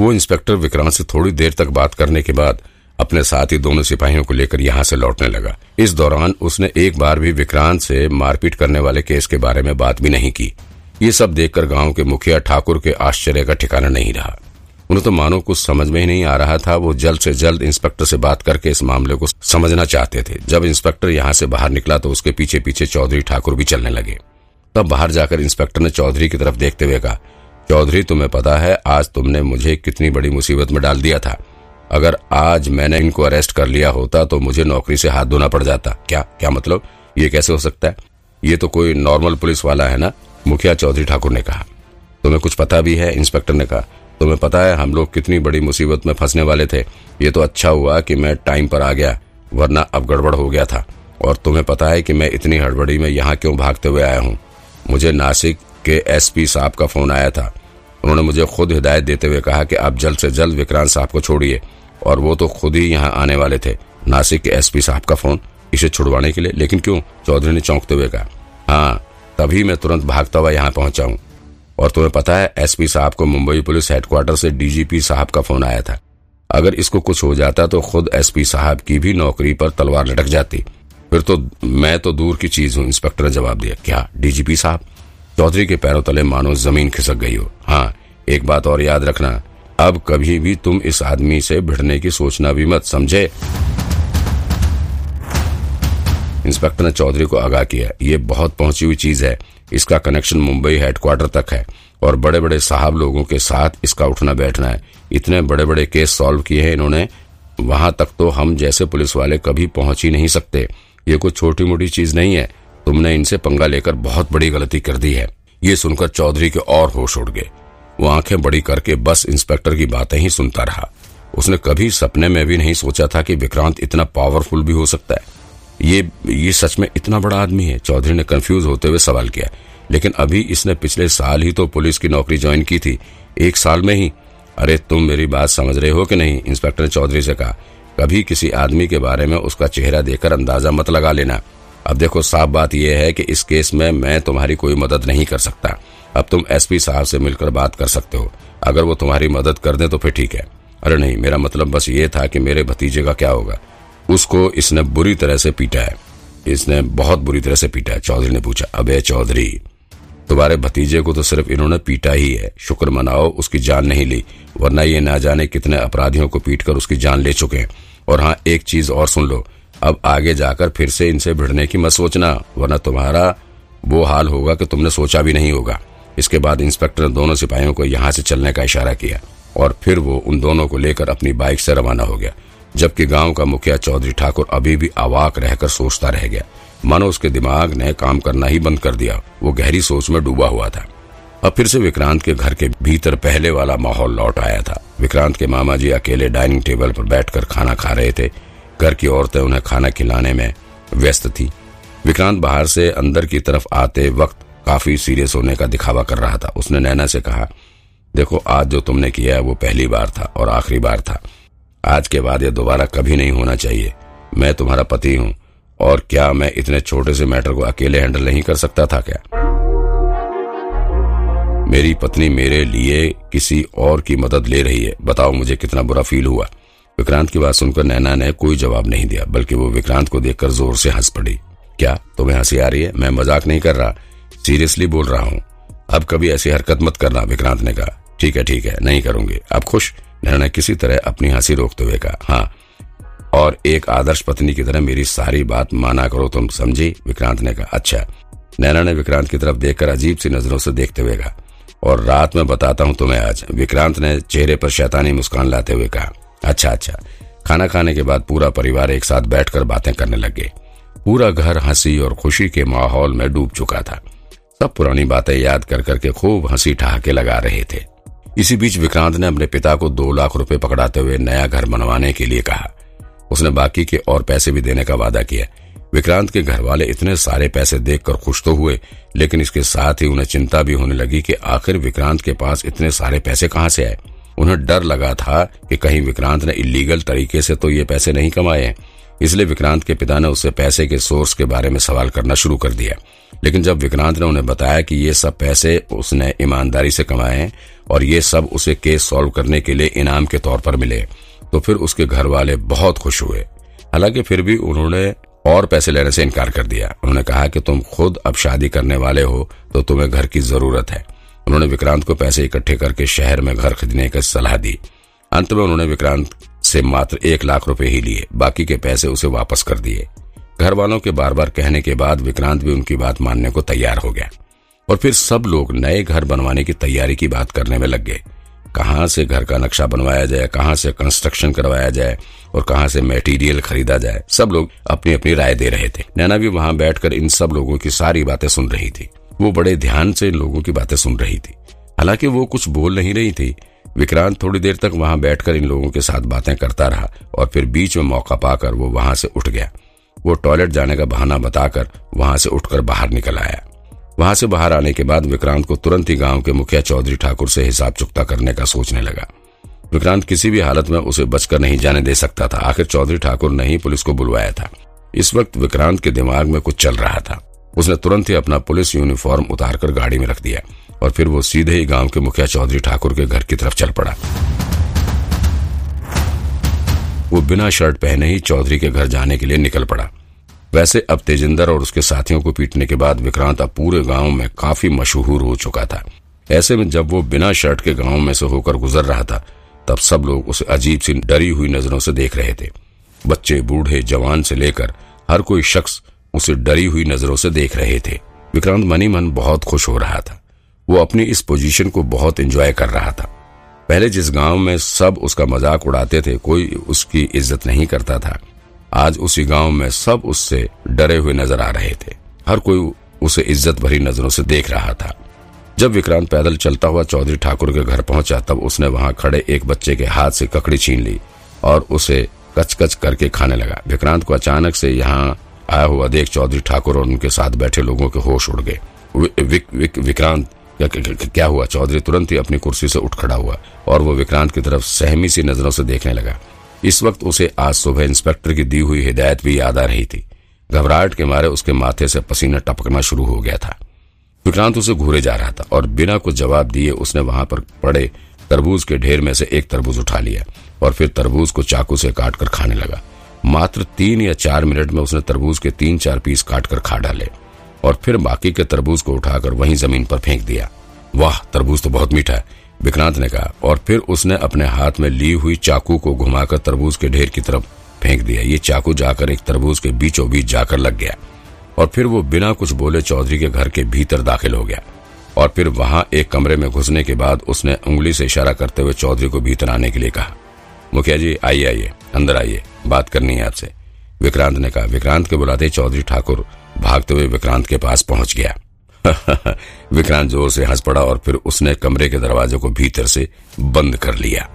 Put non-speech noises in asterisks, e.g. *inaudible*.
वो इंस्पेक्टर विक्रांत से थोड़ी देर तक बात करने के बाद अपने साथ ही दोनों सिपाहियों को लेकर यहाँ से लौटने लगा। इस दौरान उसने एक बार भी विक्रांत से मारपीट करने वाले केस के बारे में बात भी नहीं की। ये सब देखकर गाँव के मुखिया ठाकुर के आश्चर्य का ठिकाना नहीं रहा। उन्हें तो मानो कुछ समझ में ही नहीं आ रहा था, वो जल्द से जल्द इंस्पेक्टर से बात करके इस मामले को समझना चाहते थे। जब इंस्पेक्टर यहाँ से बाहर निकला तो उसके पीछे पीछे चौधरी ठाकुर भी चलने लगे। तब बाहर जाकर इंस्पेक्टर ने चौधरी की तरफ़ देखते हुए कहा चौधरी, तुम्हें पता है, आज तुमने मुझे कितनी बड़ी मुसीबत में डाल दिया था। अगर आज मैंने इनको अरेस्ट कर लिया होता तो मुझे नौकरी से हाथ धोना पड़ जाता। क्या क्या मतलब? ये कैसे हो सकता है? ये तो कोई नॉर्मल पुलिस वाला है ना? मुखिया चौधरी ठाकुर ने कहा। तुम्हें कुछ पता भी है? इंस्पेक्टर ने कहा। तुम्हें पता है, हम लोग कितनी बड़ी मुसीबत में फंसने वाले थे। ये तो अच्छा हुआ कि मैं टाइम पर आ गया, वरना अब गड़बड़ हो गया था। और तुम्हें पता है कि मैं इतनी हड़बड़ी में यहाँ क्यों भागते हुए आया हूँ? मुझे नासिक के एसपी साहब का फ़ोन आया था। उन्होंने मुझे खुद हिदायत देते हुए कहा कि आप जल्द से जल्द विक्रांत साहब को छोड़िए, और वो तो खुद ही यहाँ आने वाले थे, नासिक के एसपी साहब का फ़ोन, इसे छुड़वाने के लिए। लेकिन क्यों? चौधरी ने चौंकते हुए कहा हाँ तभी मैं तुरंत भागता हुआ यहाँ पहुँचा हूँ। और तुम्हें पता है एसपी साहब को मुंबई पुलिस हेडक्वार्टर से डीजीपी साहब का फ़ोन आया था। अगर इसको कुछ हो जाता तो खुद एसपी साहब की भी नौकरी पर तलवार लटक जाती। फिर तो मैं तो दूर की चीज़ हूँ, इंस्पेक्टर ने जवाब दिया, क्या डीजीपी साहब? चौधरी के पैरों तले मानो ज़मीन खिसक गई हो। हाँ एक बात और याद रखना। अब कभी भी तुम इस आदमी से भिड़ने की सोचना भी मत, समझे? इंस्पेक्टर ने चौधरी को आगाह किया। ये बहुत पहुँची हुई चीज़ है। इसका कनेक्शन मुंबई हेडक्वार्टर तक है और बड़े बड़े साहब लोगों के साथ इसका उठना बैठना है। इतने बड़े बड़े केस सॉल्व किए हैं इन्होंने। वहाँ तक तो हम जैसे पुलिस वाले कभी पहुँच ही नहीं सकते। ये कोई छोटी मोटी चीज़ नहीं है। तुमने इनसे पंगा लेकर बहुत बड़ी गलती कर दी है। ये सुनकर चौधरी के और होश उड़ गए। वो आँखें बड़ी करके बस इंस्पेक्टर की बातें ही सुनता रहा। उसने कभी सपने में भी नहीं सोचा था कि विक्रांत इतना पावरफुल भी हो सकता है। ये ये सच में इतना बड़ा आदमी है, चौधरी ने कंफ्यूज होते हुए सवाल किया। लेकिन अभी इसने पिछले साल ही तो पुलिस की नौकरी ज्वाइन की थी। एक साल में ही। अरे, तुम मेरी बात समझ रहे हो कि नहीं? इंस्पेक्टर चौधरी से कहा, कभी किसी आदमी के बारे में उसका चेहरा देखकर अंदाज़ा मत लगा लेना। अब देखो, साफ़ बात यह है कि इस केस में मैं तुम्हारी कोई मदद नहीं कर सकता। अब तुम एसपी साहब से मिलकर बात कर सकते हो। अगर वो तुम्हारी मदद कर दे तो फिर ठीक है। अरे नहीं, मेरा मतलब बस ये था कि मेरे भतीजे का क्या होगा। उसको इसने बुरी तरह से पीटा है। इसने बहुत बुरी तरह से पीटा है, चौधरी ने पूछा। अबे चौधरी, तुम्हारे भतीजे को तो सिर्फ़ इन्होंने पीटा ही है। शुक्र मनाओ, उसकी जान नहीं ली। वरना ये ना जाने कितने अपराधियों को पीट कर उसकी जान ले चुके हैं। और हाँ एक चीज़ और सुन लो। अब आगे जाकर फिर से इनसे भिड़ने की मत सोचना, वरना तुम्हारा वो हाल होगा कि तुमने सोचा भी नहीं होगा। इसके बाद इंस्पेक्टर ने दोनों सिपाहियों को यहाँ से चलने का इशारा किया और फिर वो उन दोनों को लेकर अपनी बाइक से रवाना हो गया, जबकि गाँव का मुखिया चौधरी ठाकुर अभी भी अवाक रहकर सोचता रह गया। मानो उसके दिमाग ने काम करना ही बंद कर दिया, वो गहरी सोच में डूबा हुआ था। अब फिर से विक्रांत के घर के भीतर पहले वाला माहौल लौट आया था। विक्रांत के मामा जी अकेले डाइनिंग टेबल पर बैठकर खाना खा रहे थे। घर की औरतें उन्हें खाना खिलाने में व्यस्त थी। विक्रांत बाहर से अंदर की तरफ़ आते वक्त काफ़ी सीरियस होने का दिखावा कर रहा था। उसने नैना से कहा, देखो, आज जो तुमने किया है, वो पहली बार था और आखिरी बार था। आज के बाद यह दोबारा कभी नहीं होना चाहिए। मैं तुम्हारा पति हूँ और क्या मैं इतने छोटे से मैटर को अकेले हैंडल नहीं कर सकता था क्या? मेरी पत्नी मेरे लिए किसी और की मदद ले रही है। बताओ मुझे कितना बुरा फील हुआ। विक्रांत की बात सुनकर नैना ने कोई जवाब नहीं दिया, बल्कि वो विक्रांत को देखकर ज़ोर से हंस पड़ी। क्या तुम्हें हँसी आ रही है? मैं मज़ाक नहीं कर रहा। सीरियसली बोल रहा हूँ। अब कभी ऐसी हरकत मत करना, विक्रांत ने कहा। ठीक है ठीक है, नहीं करूँगी। अब खुश? नैना ने किसी तरह अपनी हँसी रोकते हुए कहा। हाँ। और एक आदर्श पत्नी की तरह मेरी सारी बात माना करो तुम, समझी? विक्रांत ने कहा। अच्छा। नैना ने विक्रांत की तरफ़ देखकर अजीब सी नज़रों से देखते हुए कहा। और रात में बताता हूँ तुम्हें आज। विक्रांत ने चेहरे पर शैतानी मुस्कान लाते हुए कहा। अच्छा अच्छा। खाना खाने के बाद पूरा परिवार एक साथ बैठकर बातें करने लगे पूरा घर हँसी और खुशी के माहौल में डूब चुका था। सब पुरानी बातें याद कर करके खूब हँसी ठहाके लगा रहे थे। इसी बीच विक्रांत ने अपने पिता को दो लाख रुपए पकड़ाते हुए नया घर बनवाने के लिए कहा। उसने बाकी के और पैसे भी देने का वादा किया। विक्रांत के घर वाले इतने सारे पैसे देखकर खुश तो हुए, लेकिन इसके साथ ही उन्हें चिंता भी होने लगी कि आखिर विक्रांत के पास इतने सारे पैसे कहाँ से आए। उन्हें डर लगा था कि कहीं विक्रांत ने इलीगल तरीके से तो ये पैसे नहीं कमाए। इसलिए विक्रांत के पिता ने उससे पैसे के सोर्स के बारे में सवाल करना शुरू कर दिया। लेकिन जब विक्रांत ने उन्हें बताया कि ये सब पैसे उसने ईमानदारी से कमाए और ये सब उसे केस सॉल्व करने के लिए इनाम के तौर पर मिले तो फिर उसके घर वाले बहुत खुश हुए। हालाँकि फिर भी उन्होंने और पैसे लेने से इनकार कर दिया। उन्होंने कहा कि तुम खुद अब शादी करने वाले हो तो तुम्हें घर की ज़रूरत है। उन्होंने विक्रांत को पैसे इकट्ठे करके शहर में घर खरीदने की सलाह दी। अंत में उन्होंने विक्रांत से मात्र एक लाख रुपए ही लिए, बाकी के पैसे उसे वापस कर दिए। घर वालों के बार बार कहने के बाद विक्रांत भी उनकी बात मानने को तैयार हो गया और फिर सब लोग नए घर बनवाने की तैयारी की बात करने में लग गए। कहाँ से घर का नक्शा बनवाया जाए, कहाँ से कंस्ट्रक्शन करवाया जाए और कहाँ से मटेरियल खरीदा जाए, सब लोग अपनी अपनी राय दे रहे थे। नैना भी वहाँ बैठकर इन सब लोगों की सारी बातें सुन रही थी। वो बड़े ध्यान से इन लोगों की बातें सुन रही थी। हालाँकि वो कुछ बोल नहीं रही थी। विक्रांत थोड़ी देर तक वहाँ बैठकर इन लोगों के साथ बातें करता रहा और फिर बीच में मौका पाकर वो वहाँ से उठ गया। वो टॉयलेट जाने का बहाना बताकर वहाँ से उठकर बाहर निकल आया। वहाँ से बाहर आने के बाद विक्रांत को तुरंत ही गाँव के मुखिया चौधरी ठाकुर से हिसाब चुकता करने का सोचने लगा। विक्रांत किसी भी हालत में उसे बचकर नहीं जाने दे सकता था। आखिर चौधरी ठाकुर ने ही पुलिस को बुलवाया था। इस वक्त विक्रांत के दिमाग में कुछ चल रहा था। उसने तुरंत ही अपना पुलिस यूनिफॉर्म उतारकर गाड़ी में रख दिया और फिर वो सीधे ही गाँव के मुखिया चौधरी ठाकुर के घर की तरफ़ चल पड़ा। वो बिना शर्ट पहने ही चौधरी के घर जाने के लिए निकल पड़ा। वैसे अब तेजिंदर और उसके साथियों को पीटने के बाद विक्रांत अब पूरे गाँव में काफ़ी मशहूर हो चुका था। ऐसे में जब वो बिना शर्ट के गाँव में से होकर गुजर रहा था, तब सब लोग उसे अजीब सी डरी हुई नज़रों से देख रहे थे। बच्चे, बूढ़े, जवान से लेकर हर कोई शख्स उसे डरी हुई नज़रों से देख रहे थे। विक्रांत मनी मन बहुत खुश हो रहा था। वो अपनी इस पोजीशन को बहुत एंजॉय कर रहा था। पहले जिस गाँव में सब उसका मज़ाक उड़ाते थे, कोई उसकी इज़्ज़त नहीं करता था। आज उसी गाँव में सब उससे डरे हुए नज़र आ रहे थे। हर कोई उसे इज़्ज़त भरी नज़रों से देख रहा था। जब विक्रांत पैदल चलता हुआ चौधरी ठाकुर के घर पहुँचा, तब उसने वहाँ खड़े एक बच्चे के हाथ से ककड़ी छीन ली और उसे कचकच करके खाने लगा। विक्रांत को अचानक से यहाँ आया हुआ देख चौधरी ठाकुर और उनके साथ बैठे लोगों के होश उड़ गए। विक, विक, विक्रांत क्या, हुआ? चौधरी तुरंत ही अपनी कुर्सी से उठ खड़ा हुआ और वो विक्रांत की तरफ़ सहमी सी नज़रों से देखने लगा। इस वक्त उसे आज सुबह इंस्पेक्टर की दी हुई हिदायत भी याद आ रही थी। घबराहट के मारे उसके माथे से पसीना टपकना शुरू हो गया था। विक्रांत उसे घूरे जा रहा था और बिना कुछ जवाब दिए उसने वहाँ पर पड़े तरबूज के ढेर में से एक तरबूज उठा लिया और फिर तरबूज को चाकू से काटकर खाने लगा। मात्र तीन या चार मिनट में उसने तरबूज के तीन चार पीस काटकर खा डाले और फिर बाकी के तरबूज को उठाकर वहीं ज़मीन पर फेंक दिया। वाह, तरबूज तो बहुत मीठा है, विक्रांत ने कहा, और फिर उसने अपने हाथ में ली हुई चाकू को घुमाकर तरबूज के ढेर की तरफ़ फेंक दिया। ये चाकू जाकर एक तरबूज के बीचों बीच जाकर लग गया और फिर वो बिना कुछ बोले चौधरी के घर के भीतर दाखिल हो गया और फिर वहाँ एक कमरे में घुसने के बाद उसने उंगली से इशारा करते हुए चौधरी को भीतर आने के लिए कहा। मुखिया जी, आइए आइए, अंदर आइए। बात करनी है आपसे। विक्रांत ने कहा, विक्रांत के बुलाते चौधरी ठाकुर भागते हुए विक्रांत के पास पहुँच गया। *laughs* विक्रांत ज़ोर से हंस पड़ा और फिर उसने कमरे के दरवाजे को भीतर से बंद कर लिया।